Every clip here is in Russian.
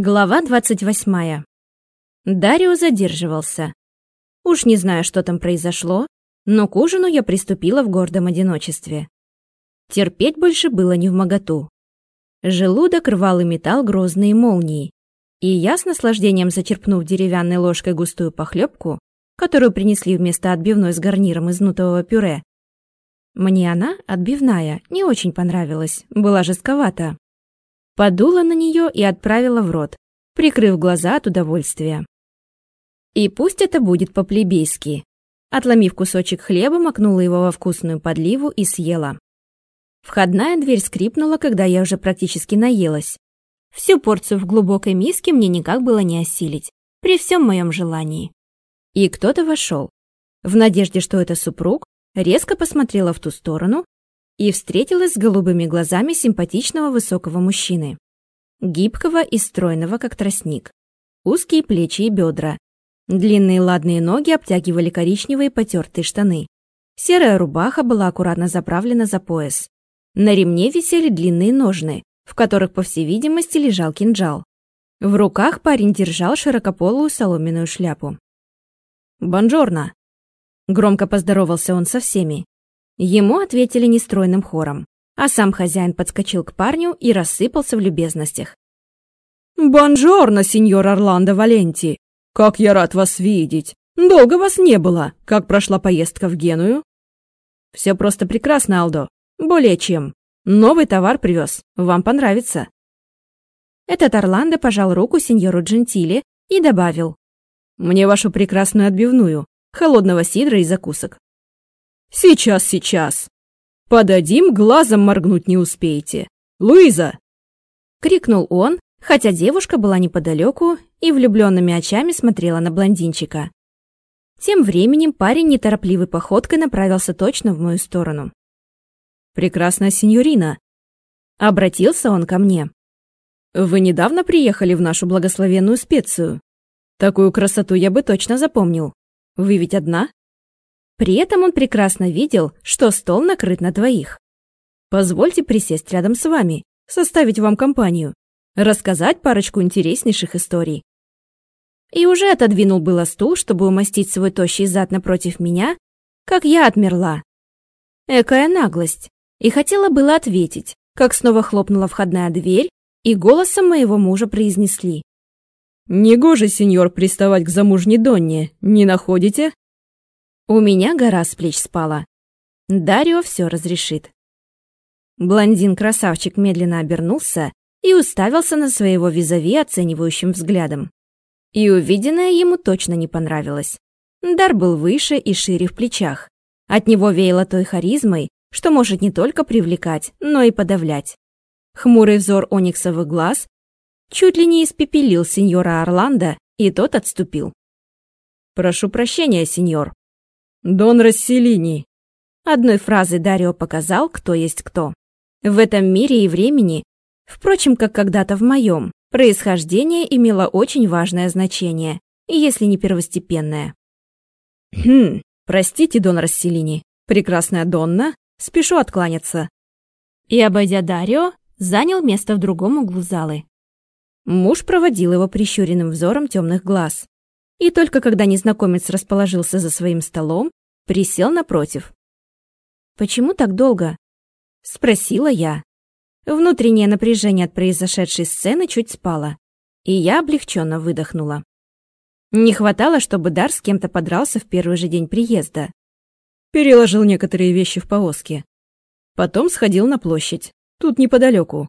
Глава 28. Дарио задерживался. Уж не знаю, что там произошло, но к ужину я приступила в гордом одиночестве. Терпеть больше было не в моготу. Желудок рвал и металл грозные молнии, и я с наслаждением зачерпнув деревянной ложкой густую похлебку, которую принесли вместо отбивной с гарниром из нутового пюре, мне она, отбивная, не очень понравилась, была жестковата. Подула на нее и отправила в рот, прикрыв глаза от удовольствия. И пусть это будет по-плебейски. Отломив кусочек хлеба, макнула его во вкусную подливу и съела. Входная дверь скрипнула, когда я уже практически наелась. Всю порцию в глубокой миске мне никак было не осилить, при всем моем желании. И кто-то вошел. В надежде, что это супруг, резко посмотрела в ту сторону и встретилась с голубыми глазами симпатичного высокого мужчины. Гибкого и стройного, как тростник. Узкие плечи и бедра. Длинные ладные ноги обтягивали коричневые потертые штаны. Серая рубаха была аккуратно заправлена за пояс. На ремне висели длинные ножны, в которых, по всей видимости, лежал кинжал. В руках парень держал широкополую соломенную шляпу. «Бонжорно!» Громко поздоровался он со всеми. Ему ответили нестройным хором, а сам хозяин подскочил к парню и рассыпался в любезностях. «Бонжорно, сеньор Орландо Валенти! Как я рад вас видеть! Долго вас не было! Как прошла поездка в Геную?» «Все просто прекрасно, Алдо. Более чем. Новый товар привез. Вам понравится». Этот Орландо пожал руку сеньору Джентили и добавил. «Мне вашу прекрасную отбивную, холодного сидра и закусок. Сейчас, сейчас. Подадим, глазом моргнуть не успеете. Луиза!» Крикнул он, хотя девушка была неподалеку и влюбленными очами смотрела на блондинчика. Тем временем парень неторопливой походкой направился точно в мою сторону. «Прекрасная сеньорина!» Обратился он ко мне. «Вы недавно приехали в нашу благословенную специю? Такую красоту я бы точно запомнил. Вы ведь одна?» При этом он прекрасно видел, что стол накрыт на двоих. Позвольте присесть рядом с вами, составить вам компанию, рассказать парочку интереснейших историй. И уже отодвинул было стул, чтобы умостить свой тощий зад напротив меня, как я отмерла. Экая наглость. И хотела было ответить, как снова хлопнула входная дверь, и голосом моего мужа произнесли. «Негоже, сеньор, приставать к замужней Донне, не находите?» У меня гора с плеч спала. Дарио все разрешит. Блондин-красавчик медленно обернулся и уставился на своего визави оценивающим взглядом. И увиденное ему точно не понравилось. Дар был выше и шире в плечах. От него веяло той харизмой, что может не только привлекать, но и подавлять. Хмурый взор ониксовых глаз чуть ли не испепелил сеньора Орландо, и тот отступил. «Прошу прощения, сеньор», «Дон Расселини!» Одной фразой Дарио показал, кто есть кто. В этом мире и времени, впрочем, как когда-то в моем, происхождение имело очень важное значение, если не первостепенное. «Хм, простите, Дон Расселини, прекрасная Донна, спешу откланяться». И, обойдя Дарио, занял место в другом углу залы. Муж проводил его прищуренным взором темных глаз и только когда незнакомец расположился за своим столом, присел напротив. «Почему так долго?» — спросила я. Внутреннее напряжение от произошедшей сцены чуть спало, и я облегченно выдохнула. Не хватало, чтобы Дар с кем-то подрался в первый же день приезда. Переложил некоторые вещи в повозке. Потом сходил на площадь, тут неподалеку.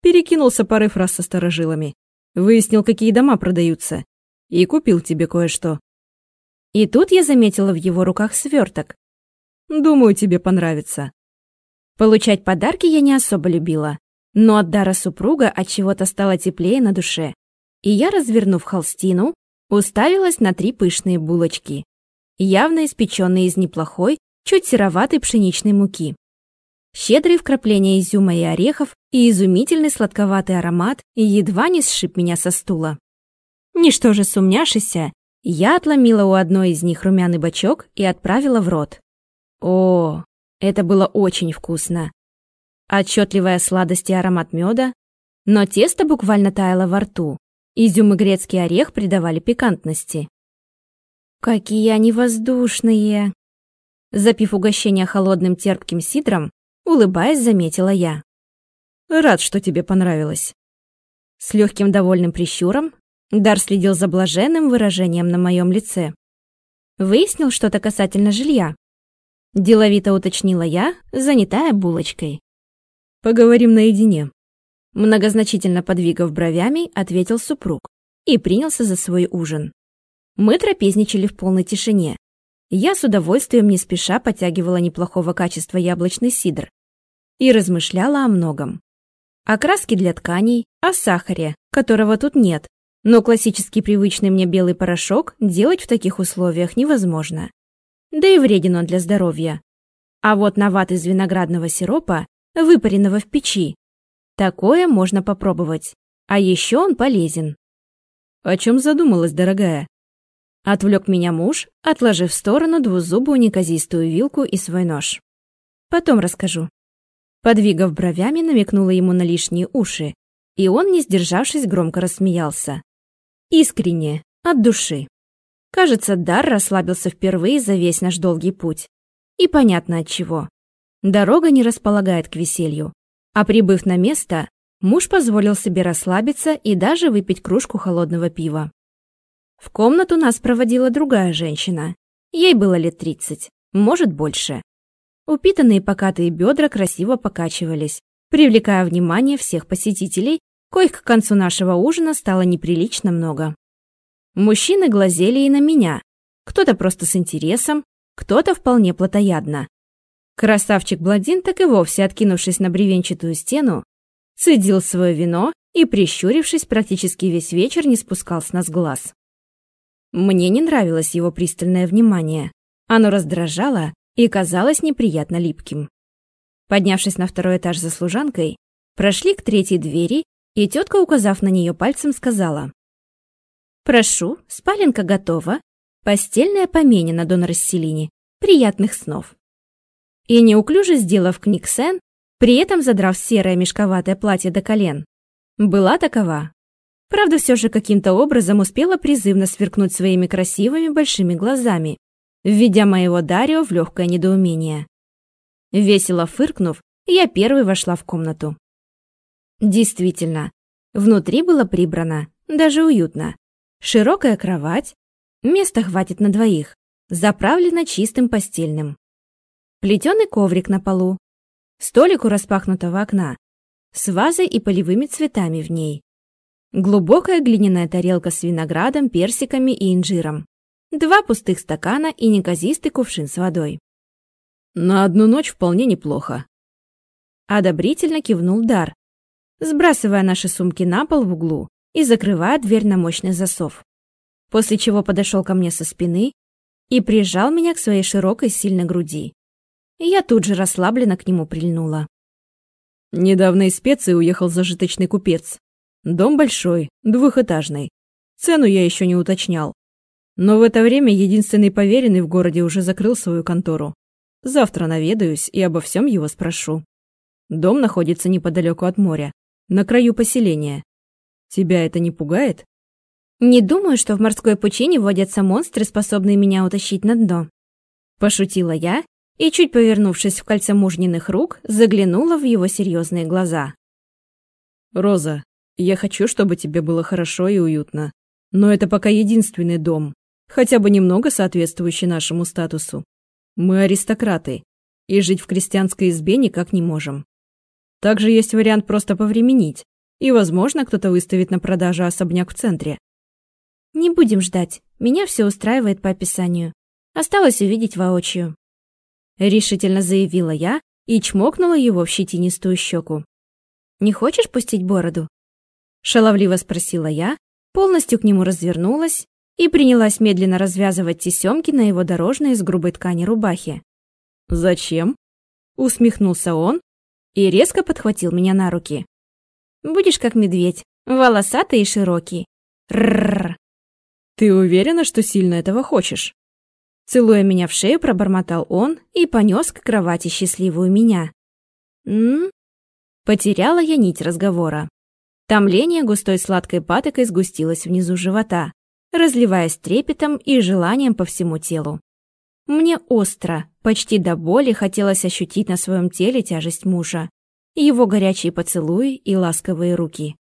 Перекинулся парой фраз со старожилами. Выяснил, какие дома продаются, и купил тебе кое-что». И тут я заметила в его руках сверток. «Думаю, тебе понравится». Получать подарки я не особо любила, но от дара супруга от чего-то стало теплее на душе. И я, развернув холстину, уставилась на три пышные булочки, явно испеченные из неплохой, чуть сероватой пшеничной муки. Щедрые вкрапления изюма и орехов и изумительный сладковатый аромат едва не сшиб меня со стула. Ничто же сумняшися, я отломила у одной из них румяный бачок и отправила в рот. О, это было очень вкусно. Отчетливая сладость и аромат меда, но тесто буквально таяло во рту, Изюм и грецкий орех придавали пикантности. «Какие они воздушные!» Запив угощение холодным терпким сидром, улыбаясь, заметила я. «Рад, что тебе понравилось». С легким довольным прищуром Дар следил за блаженным выражением на моем лице. Выяснил что-то касательно жилья. Деловито уточнила я, занятая булочкой. «Поговорим наедине», Многозначительно подвигав бровями, ответил супруг и принялся за свой ужин. Мы трапезничали в полной тишине. Я с удовольствием не спеша потягивала неплохого качества яблочный сидр и размышляла о многом. О краске для тканей, о сахаре, которого тут нет, но классический привычный мне белый порошок делать в таких условиях невозможно. Да и вреден он для здоровья. А вот нават из виноградного сиропа, выпаренного в печи, Такое можно попробовать. А еще он полезен. О чем задумалась, дорогая? Отвлек меня муж, отложив в сторону двузубую неказистую вилку и свой нож. Потом расскажу. Подвигав бровями, намекнула ему на лишние уши, и он, не сдержавшись, громко рассмеялся. Искренне, от души. Кажется, Дар расслабился впервые за весь наш долгий путь. И понятно от чего. Дорога не располагает к веселью. А прибыв на место, муж позволил себе расслабиться и даже выпить кружку холодного пива. В комнату нас проводила другая женщина. Ей было лет тридцать, может больше. Упитанные покатые бедра красиво покачивались, привлекая внимание всех посетителей, коих к концу нашего ужина стало неприлично много. Мужчины глазели и на меня, кто-то просто с интересом, кто-то вполне плотоядно. Красавчик-бладин так и вовсе, откинувшись на бревенчатую стену, цедил свое вино и, прищурившись, практически весь вечер не спускал с нас глаз. Мне не нравилось его пристальное внимание. Оно раздражало и казалось неприятно липким. Поднявшись на второй этаж за служанкой, прошли к третьей двери, и тетка, указав на нее пальцем, сказала. «Прошу, спаленка готова. Постельная поменена, дон Расселини. Приятных снов» и, неуклюже сделав книгсен, при этом задрав серое мешковатое платье до колен, была такова. Правда, все же каким-то образом успела призывно сверкнуть своими красивыми большими глазами, введя моего Дарио в легкое недоумение. Весело фыркнув, я первой вошла в комнату. Действительно, внутри было прибрано, даже уютно. Широкая кровать, места хватит на двоих, заправлена чистым постельным плетеный коврик на полу, столик у распахнутого окна, с вазой и полевыми цветами в ней, глубокая глиняная тарелка с виноградом, персиками и инжиром, два пустых стакана и неказистый кувшин с водой. «На одну ночь вполне неплохо», — одобрительно кивнул Дар, сбрасывая наши сумки на пол в углу и закрывая дверь на мощный засов, после чего подошел ко мне со спины и прижал меня к своей широкой сильной груди я тут же расслабленно к нему прильнула. Недавно из специи уехал зажиточный купец. Дом большой, двухэтажный. Цену я еще не уточнял. Но в это время единственный поверенный в городе уже закрыл свою контору. Завтра наведаюсь и обо всем его спрошу. Дом находится неподалеку от моря, на краю поселения. Тебя это не пугает? Не думаю, что в морской пучине водятся монстры, способные меня утащить на дно. Пошутила я и, чуть повернувшись в кольце мужниных рук, заглянула в его серьезные глаза. «Роза, я хочу, чтобы тебе было хорошо и уютно. Но это пока единственный дом, хотя бы немного соответствующий нашему статусу. Мы аристократы, и жить в крестьянской избе никак не можем. Также есть вариант просто повременить, и, возможно, кто-то выставит на продажу особняк в центре. Не будем ждать, меня все устраивает по описанию. Осталось увидеть воочию решительно заявила я и чмокнула его в щетинистую щеку. «Не хочешь пустить бороду?» Шаловливо спросила я, полностью к нему развернулась и принялась медленно развязывать тесемки на его дорожной из грубой ткани рубахе. «Зачем?» Усмехнулся он и резко подхватил меня на руки. «Будешь как медведь, волосатый и широкий. Рррр. «Ты уверена, что сильно этого хочешь?» Целуя меня в шею, пробормотал он и понес к кровати счастливую меня. «М?», Потеряла я нить разговора. Томление густой сладкой патокой сгустилось внизу живота, разливаясь трепетом и желанием по всему телу. Мне остро, почти до боли хотелось ощутить на своем теле тяжесть мужа, его горячие поцелуи и ласковые руки.